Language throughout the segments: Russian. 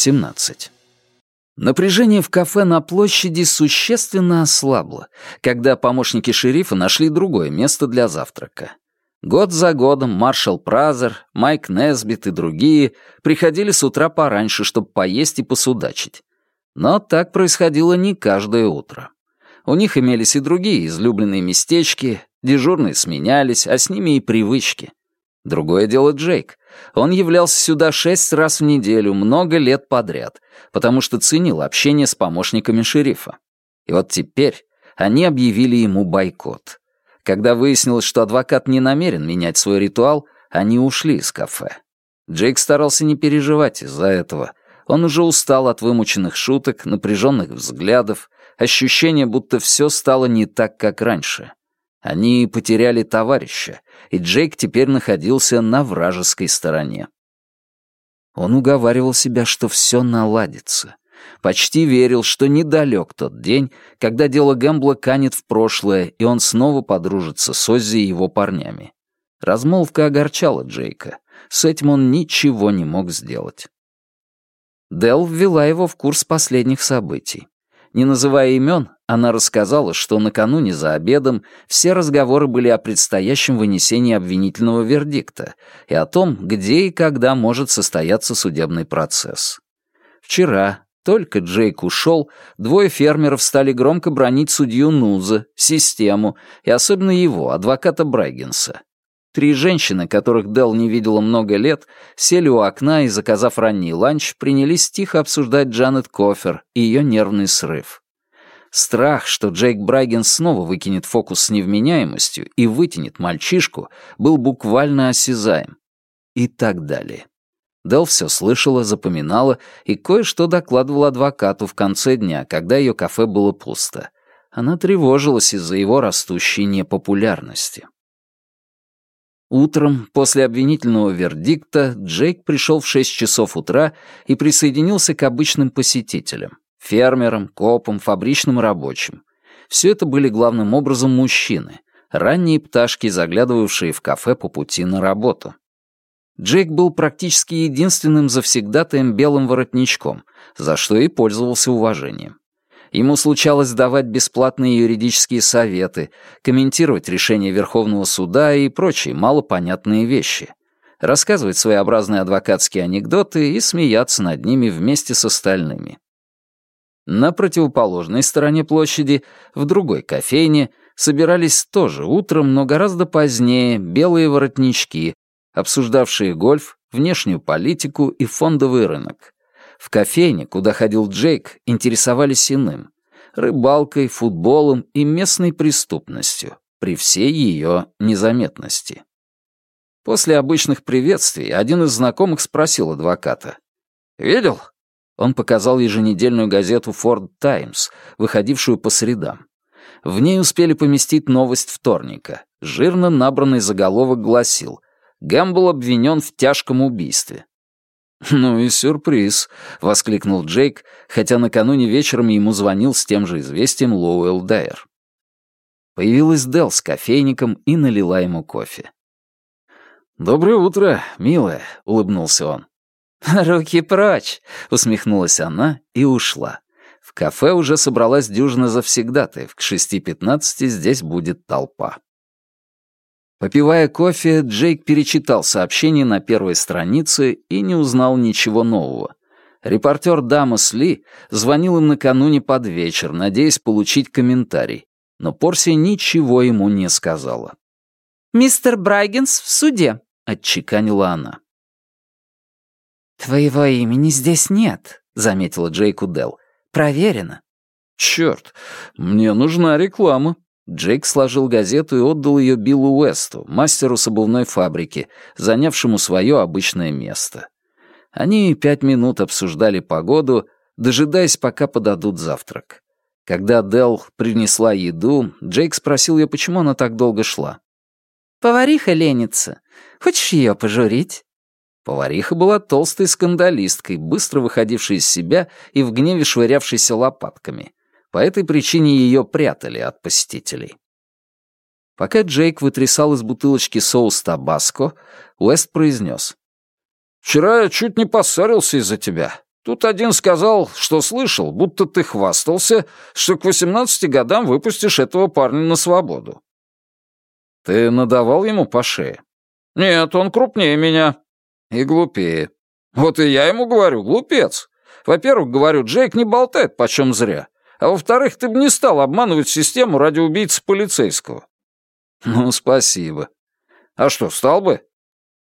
17. Напряжение в кафе на площади существенно ослабло, когда помощники шерифа нашли другое место для завтрака. Год за годом маршал Празер, Майк Несбит и другие приходили с утра пораньше, чтобы поесть и посудачить. Но так происходило не каждое утро. У них имелись и другие излюбленные местечки, дежурные сменялись, а с ними и привычки. Другое дело Джейк. Он являлся сюда шесть раз в неделю, много лет подряд, потому что ценил общение с помощниками шерифа. И вот теперь они объявили ему бойкот. Когда выяснилось, что адвокат не намерен менять свой ритуал, они ушли из кафе. Джейк старался не переживать из-за этого. Он уже устал от вымученных шуток, напряженных взглядов, ощущения, будто все стало не так, как раньше. Они потеряли товарища, и Джейк теперь находился на вражеской стороне. Он уговаривал себя, что все наладится. Почти верил, что недалек тот день, когда дело Гэмбла канет в прошлое, и он снова подружится с Оззи и его парнями. Размолвка огорчала Джейка. С этим он ничего не мог сделать. Дел ввела его в курс последних событий. Не называя имен, она рассказала, что накануне за обедом все разговоры были о предстоящем вынесении обвинительного вердикта и о том, где и когда может состояться судебный процесс. Вчера, только Джейк ушел, двое фермеров стали громко бронить судью Нуза, систему и особенно его, адвоката Брайгенса. Три женщины, которых Дел не видела много лет, сели у окна и, заказав ранний ланч, принялись тихо обсуждать Джанет Кофер и ее нервный срыв. Страх, что Джейк Брайген снова выкинет фокус с невменяемостью и вытянет мальчишку, был буквально осязаем. И так далее. Дел все слышала, запоминала и кое-что докладывала адвокату в конце дня, когда ее кафе было пусто. Она тревожилась из-за его растущей непопулярности. Утром, после обвинительного вердикта, Джейк пришел в 6 часов утра и присоединился к обычным посетителям — фермерам, копам, фабричным рабочим. Все это были главным образом мужчины, ранние пташки, заглядывавшие в кафе по пути на работу. Джейк был практически единственным завсегдатаем белым воротничком, за что и пользовался уважением. Ему случалось давать бесплатные юридические советы, комментировать решения Верховного суда и прочие малопонятные вещи, рассказывать своеобразные адвокатские анекдоты и смеяться над ними вместе с остальными. На противоположной стороне площади, в другой кофейне, собирались тоже утром, но гораздо позднее, белые воротнички, обсуждавшие гольф, внешнюю политику и фондовый рынок. В кофейне, куда ходил Джейк, интересовались иным — рыбалкой, футболом и местной преступностью, при всей ее незаметности. После обычных приветствий один из знакомых спросил адвоката. «Видел?» Он показал еженедельную газету «Форд Таймс», выходившую по средам. В ней успели поместить новость вторника. Жирно набранный заголовок гласил «Гэмбл обвинен в тяжком убийстве». «Ну и сюрприз», — воскликнул Джейк, хотя накануне вечером ему звонил с тем же известием Лоуэлл Дайер. Появилась Дел с кофейником и налила ему кофе. «Доброе утро, милая», — улыбнулся он. «Руки прочь!» — усмехнулась она и ушла. В кафе уже собралась дюжина завсегдатаев. К шести пятнадцати здесь будет толпа. Попивая кофе, Джейк перечитал сообщение на первой странице и не узнал ничего нового. Репортер Дамас Ли звонил им накануне под вечер, надеясь получить комментарий, но Порсия ничего ему не сказала. «Мистер Брайгенс в суде», — отчеканила она. «Твоего имени здесь нет», — заметила Джейку Делл. «Проверено». «Чёрт, мне нужна реклама», Джейк сложил газету и отдал ее Биллу Уэсту, мастеру с обувной фабрики, занявшему свое обычное место. Они пять минут обсуждали погоду, дожидаясь, пока подадут завтрак. Когда Дел принесла еду, Джейк спросил ее, почему она так долго шла. «Повариха ленится. Хочешь ее пожурить?» Повариха была толстой скандалисткой, быстро выходившей из себя и в гневе швырявшейся лопатками. По этой причине ее прятали от посетителей. Пока Джейк вытрясал из бутылочки соус табаско, Уэст произнес. «Вчера я чуть не поссорился из-за тебя. Тут один сказал, что слышал, будто ты хвастался, что к 18 годам выпустишь этого парня на свободу. Ты надавал ему по шее? Нет, он крупнее меня. И глупее. Вот и я ему говорю, глупец. Во-первых, говорю, Джейк не болтает почем зря. А во-вторых, ты бы не стал обманывать систему ради убийцы полицейского. Ну, спасибо. А что, стал бы?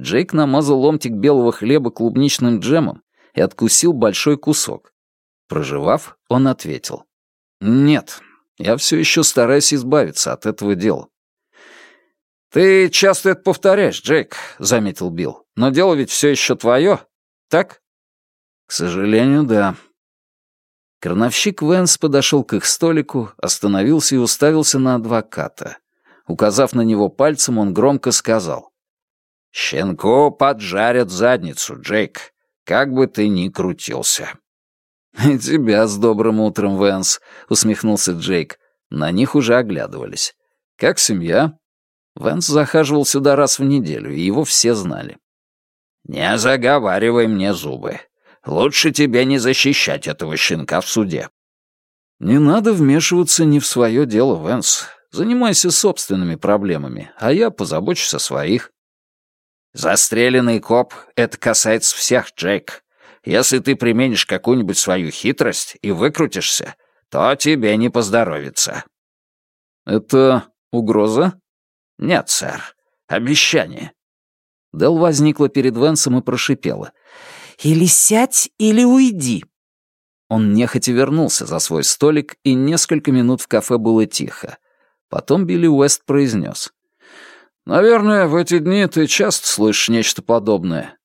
Джейк намазал ломтик белого хлеба клубничным джемом и откусил большой кусок. Проживав, он ответил. «Нет, я все еще стараюсь избавиться от этого дела». «Ты часто это повторяешь, Джейк», — заметил Билл. «Но дело ведь все еще твое, так?» «К сожалению, да». Крановщик Венс подошел к их столику, остановился и уставился на адвоката. Указав на него пальцем, он громко сказал. «Щенку поджарят задницу, Джейк как бы ты ни крутился». «И тебя с добрым утром, Вэнс», — усмехнулся Джейк. На них уже оглядывались. «Как семья?» Вэнс захаживал сюда раз в неделю, и его все знали. «Не заговаривай мне зубы. Лучше тебе не защищать этого щенка в суде». «Не надо вмешиваться не в свое дело, Вэнс. Занимайся собственными проблемами, а я позабочусь о своих». Застреленный коп — это касается всех, Джейк. Если ты применишь какую-нибудь свою хитрость и выкрутишься, то тебе не поздоровится». «Это угроза?» «Нет, сэр. Обещание». Дел возникла перед Венсом и прошипела. «Или сядь, или уйди». Он нехотя вернулся за свой столик, и несколько минут в кафе было тихо. Потом Билли Уэст произнес. Наверное, в эти дни ты часто слышишь нечто подобное.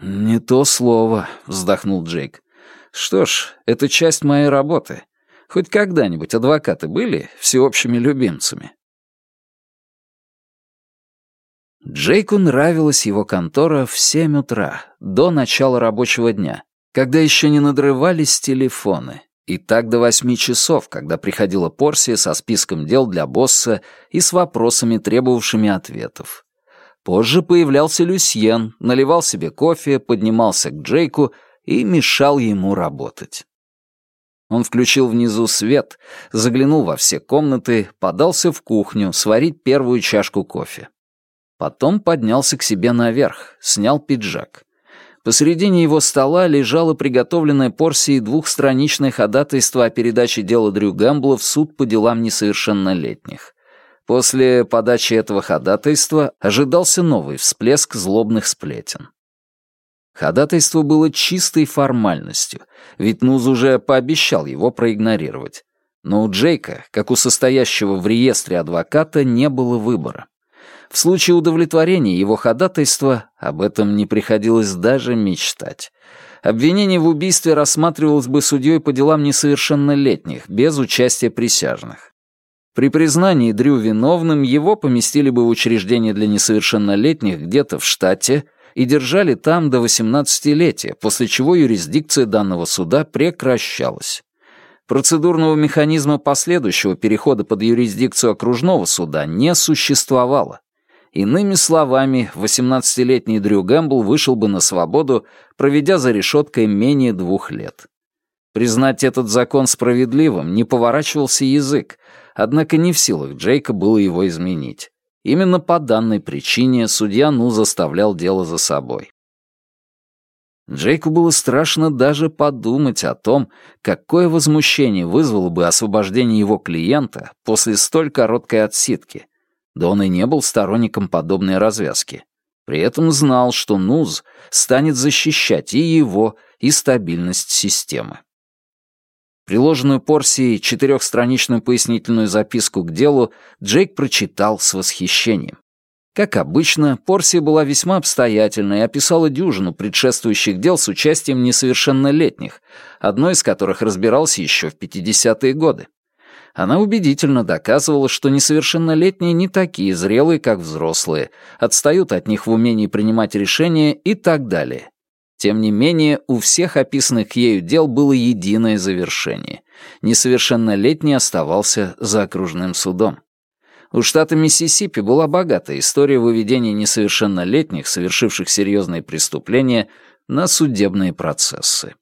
Не то слово, вздохнул Джейк. Что ж, это часть моей работы. Хоть когда-нибудь адвокаты были всеобщими любимцами. Джейку нравилась его контора в семь утра, до начала рабочего дня, когда еще не надрывались телефоны. И так до восьми часов, когда приходила Порсия со списком дел для босса и с вопросами, требовавшими ответов. Позже появлялся Люсьен, наливал себе кофе, поднимался к Джейку и мешал ему работать. Он включил внизу свет, заглянул во все комнаты, подался в кухню сварить первую чашку кофе. Потом поднялся к себе наверх, снял пиджак. Посередине его стола лежала приготовленная порция двухстраничное ходатайство о передаче дела Дрю Гэмбла в суд по делам несовершеннолетних. После подачи этого ходатайства ожидался новый всплеск злобных сплетен. Ходатайство было чистой формальностью, ведь Нуз уже пообещал его проигнорировать. Но у Джейка, как у состоящего в реестре адвоката, не было выбора. В случае удовлетворения его ходатайства об этом не приходилось даже мечтать. Обвинение в убийстве рассматривалось бы судьей по делам несовершеннолетних, без участия присяжных. При признании Дрю виновным его поместили бы в учреждение для несовершеннолетних где-то в штате и держали там до 18-летия, после чего юрисдикция данного суда прекращалась. Процедурного механизма последующего перехода под юрисдикцию окружного суда не существовало. Иными словами, 18-летний Дрю Гэмбл вышел бы на свободу, проведя за решеткой менее двух лет. Признать этот закон справедливым не поворачивался язык, однако не в силах Джейка было его изменить. Именно по данной причине судья Ну заставлял дело за собой. Джейку было страшно даже подумать о том, какое возмущение вызвало бы освобождение его клиента после столь короткой отсидки, да он и не был сторонником подобной развязки. При этом знал, что НУЗ станет защищать и его, и стабильность системы. Приложенную Порсией четырехстраничную пояснительную записку к делу Джейк прочитал с восхищением. Как обычно, Порсия была весьма обстоятельна и описала дюжину предшествующих дел с участием несовершеннолетних, одно из которых разбирался еще в 50-е годы. Она убедительно доказывала, что несовершеннолетние не такие зрелые, как взрослые, отстают от них в умении принимать решения и так далее. Тем не менее, у всех описанных ею дел было единое завершение. Несовершеннолетний оставался за окружным судом. У штата Миссисипи была богатая история выведения несовершеннолетних, совершивших серьезные преступления, на судебные процессы.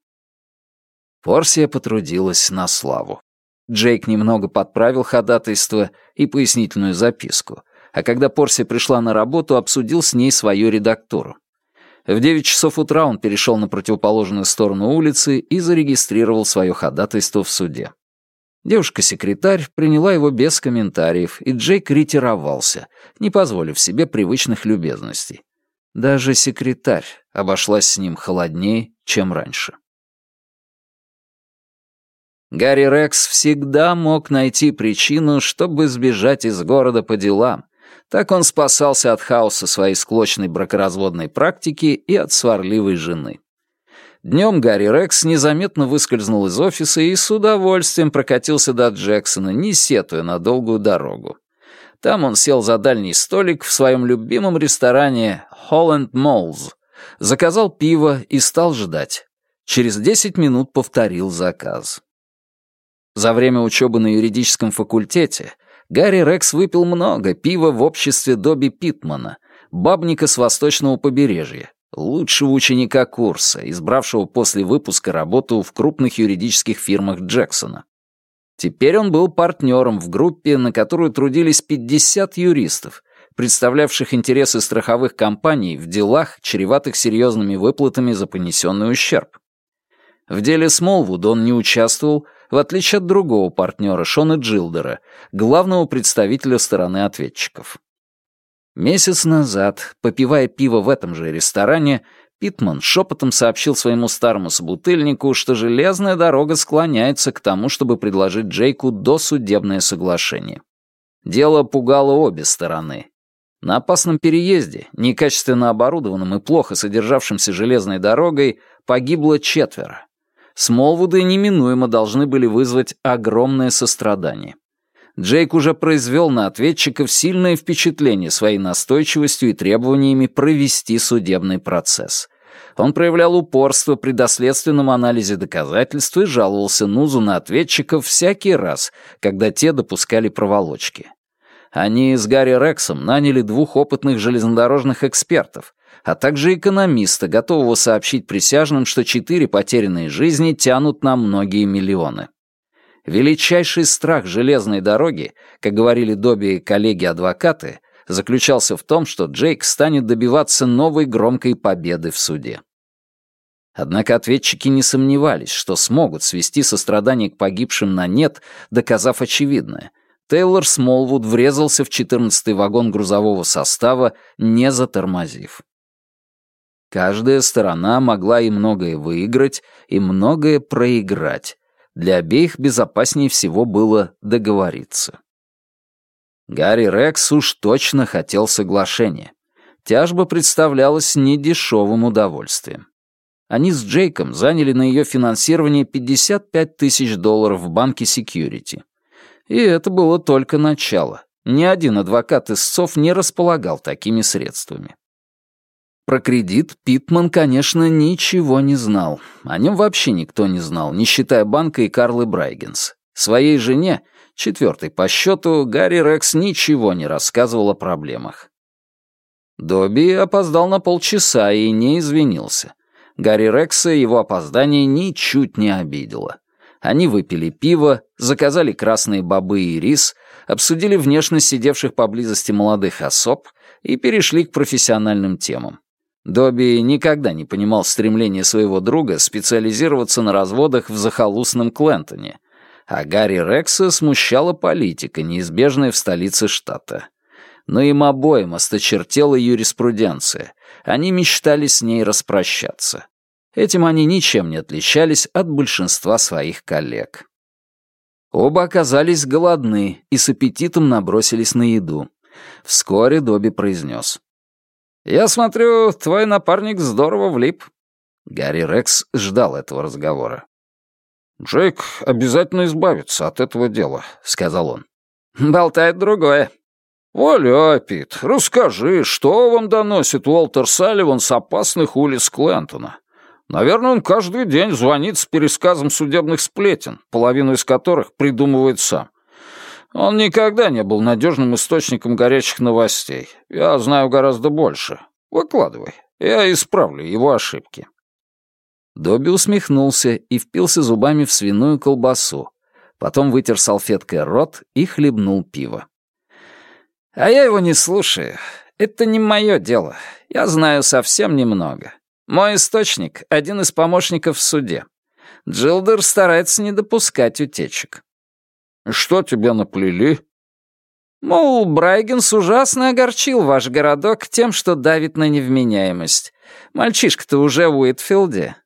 Порсия потрудилась на славу. Джейк немного подправил ходатайство и пояснительную записку, а когда Порсия пришла на работу, обсудил с ней свою редактуру. В 9 часов утра он перешел на противоположную сторону улицы и зарегистрировал свое ходатайство в суде. Девушка-секретарь приняла его без комментариев, и Джейк ретировался, не позволив себе привычных любезностей. Даже секретарь обошлась с ним холоднее, чем раньше. Гарри Рекс всегда мог найти причину, чтобы сбежать из города по делам. Так он спасался от хаоса своей склочной бракоразводной практики и от сварливой жены. Днем Гарри Рекс незаметно выскользнул из офиса и с удовольствием прокатился до Джексона, не сетуя на долгую дорогу. Там он сел за дальний столик в своем любимом ресторане Holland Moles, заказал пиво и стал ждать. Через десять минут повторил заказ. За время учебы на юридическом факультете Гарри Рекс выпил много пива в обществе Добби Питмана, бабника с восточного побережья, лучшего ученика курса, избравшего после выпуска работу в крупных юридических фирмах Джексона. Теперь он был партнером в группе, на которую трудились 50 юристов, представлявших интересы страховых компаний в делах, чреватых серьезными выплатами за понесенный ущерб. В деле Смолвуд он не участвовал, в отличие от другого партнера Шона Джилдера, главного представителя стороны ответчиков. Месяц назад, попивая пиво в этом же ресторане, Питман шепотом сообщил своему старому собутыльнику, что железная дорога склоняется к тому, чтобы предложить Джейку досудебное соглашение. Дело пугало обе стороны. На опасном переезде, некачественно оборудованном и плохо содержавшемся железной дорогой, погибло четверо. Смолвуды неминуемо должны были вызвать огромное сострадание. Джейк уже произвел на ответчиков сильное впечатление своей настойчивостью и требованиями провести судебный процесс. Он проявлял упорство при доследственном анализе доказательств и жаловался Нузу на ответчиков всякий раз, когда те допускали проволочки. Они с Гарри Рексом наняли двух опытных железнодорожных экспертов, а также экономиста, готового сообщить присяжным, что четыре потерянные жизни тянут на многие миллионы. Величайший страх железной дороги, как говорили Добби и коллеги-адвокаты, заключался в том, что Джейк станет добиваться новой громкой победы в суде. Однако ответчики не сомневались, что смогут свести сострадание к погибшим на нет, доказав очевидное. Тейлор Смолвуд врезался в 14-й вагон грузового состава, не затормозив. Каждая сторона могла и многое выиграть, и многое проиграть. Для обеих безопаснее всего было договориться. Гарри Рекс уж точно хотел соглашения. Тяжба представлялась недешевым удовольствием. Они с Джейком заняли на ее финансирование 55 тысяч долларов в банке Security. И это было только начало. Ни один адвокат истцов не располагал такими средствами. Про кредит Питман, конечно, ничего не знал. О нем вообще никто не знал, не считая банка и Карлы Брайгенс. Своей жене, четвертой по счету, Гарри Рекс ничего не рассказывал о проблемах. Добби опоздал на полчаса и не извинился. Гарри Рекса его опоздание ничуть не обидело. Они выпили пиво, заказали красные бобы и рис, обсудили внешность сидевших поблизости молодых особ и перешли к профессиональным темам. Добби никогда не понимал стремления своего друга специализироваться на разводах в захолустном Клентоне, а Гарри Рекса смущала политика, неизбежная в столице штата. Но им обоим осточертела юриспруденция. Они мечтали с ней распрощаться. Этим они ничем не отличались от большинства своих коллег. Оба оказались голодны и с аппетитом набросились на еду. Вскоре Добби произнес. «Я смотрю, твой напарник здорово влип». Гарри Рекс ждал этого разговора. «Джейк обязательно избавится от этого дела», — сказал он. «Болтает другое». «Валяй, Пит, расскажи, что вам доносит Уолтер Салливан с опасных улиц Клентона? Наверное, он каждый день звонит с пересказом судебных сплетен, половину из которых придумывает сам. Он никогда не был надежным источником горячих новостей. Я знаю гораздо больше. Выкладывай. Я исправлю его ошибки. Добби усмехнулся и впился зубами в свиную колбасу. Потом вытер салфеткой рот и хлебнул пиво. «А я его не слушаю. Это не мое дело. Я знаю совсем немного. Мой источник — один из помощников в суде. Джилдер старается не допускать утечек». «Что тебе наплели?» Мол, Брайгенс ужасно огорчил ваш городок тем, что давит на невменяемость. Мальчишка-то уже в Уитфилде.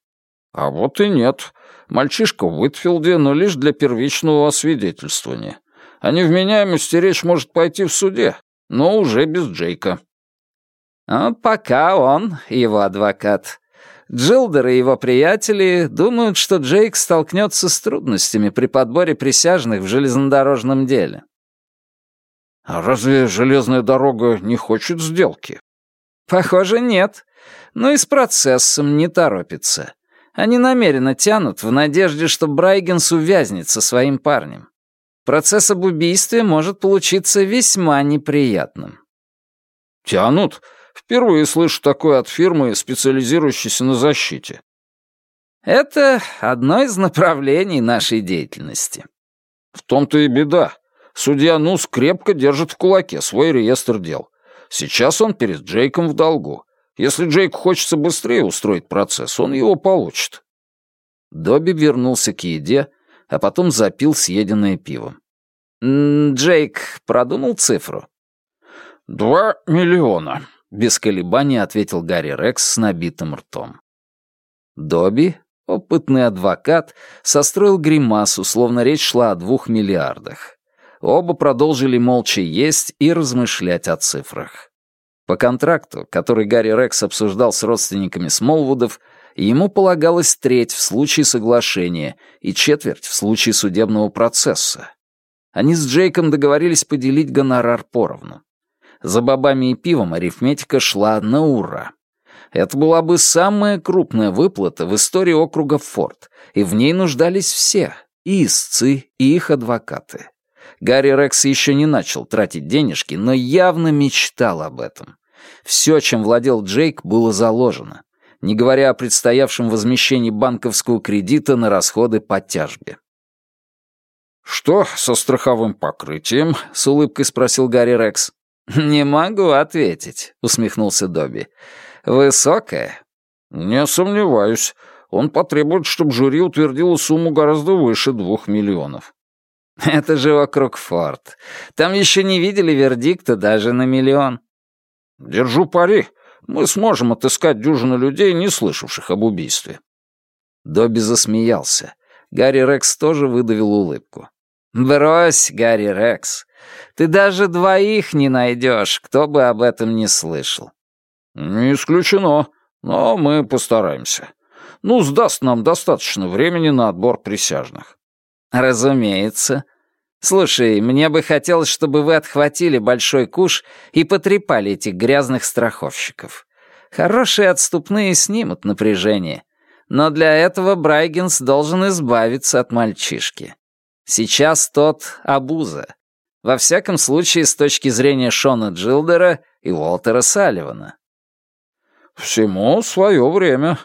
А вот и нет. Мальчишка в Уитфилде, но лишь для первичного освидетельствования. О невменяемости речь может пойти в суде, но уже без Джейка. А пока он, его адвокат. Джилдер и его приятели думают, что Джейк столкнется с трудностями при подборе присяжных в железнодорожном деле. А разве железная дорога не хочет сделки? Похоже, нет. Но и с процессом не торопится. Они намеренно тянут в надежде, что Брайгенс увязнет со своим парнем. Процесс об убийстве может получиться весьма неприятным. Тянут? Впервые слышу такое от фирмы, специализирующейся на защите. Это одно из направлений нашей деятельности. В том-то и беда. Судья Нус крепко держит в кулаке свой реестр дел. Сейчас он перед Джейком в долгу. Если Джейку хочется быстрее устроить процесс, он его получит. Добби вернулся к еде, а потом запил съеденное пиво. «Джейк продумал цифру?» «Два миллиона», — без колебаний ответил Гарри Рекс с набитым ртом. Добби, опытный адвокат, состроил гримасу, словно речь шла о двух миллиардах. Оба продолжили молча есть и размышлять о цифрах. По контракту, который Гарри Рекс обсуждал с родственниками Смолвудов, ему полагалось треть в случае соглашения и четверть в случае судебного процесса. Они с Джейком договорились поделить гонорар поровну. За бобами и пивом арифметика шла на ура. Это была бы самая крупная выплата в истории округа Форд, и в ней нуждались все, и истцы, и их адвокаты. Гарри Рекс еще не начал тратить денежки, но явно мечтал об этом. Все, чем владел Джейк, было заложено, не говоря о предстоявшем возмещении банковского кредита на расходы по тяжбе. «Что со страховым покрытием?» — с улыбкой спросил Гарри Рекс. «Не могу ответить», — усмехнулся Добби. «Высокое?» «Не сомневаюсь. Он потребует, чтобы жюри утвердило сумму гораздо выше двух миллионов». Это же округ Форт. Там еще не видели вердикта даже на миллион. Держу пари. Мы сможем отыскать дюжину людей, не слышавших об убийстве. Добби засмеялся. Гарри Рекс тоже выдавил улыбку. «Брось, Гарри Рекс. Ты даже двоих не найдешь, кто бы об этом не слышал». «Не исключено, но мы постараемся. Ну, сдаст нам достаточно времени на отбор присяжных». «Разумеется. Слушай, мне бы хотелось, чтобы вы отхватили большой куш и потрепали этих грязных страховщиков. Хорошие отступные снимут напряжение. Но для этого Брайгенс должен избавиться от мальчишки. Сейчас тот обуза. Во всяком случае, с точки зрения Шона Джилдера и Уолтера Салливана. «Всему свое время»,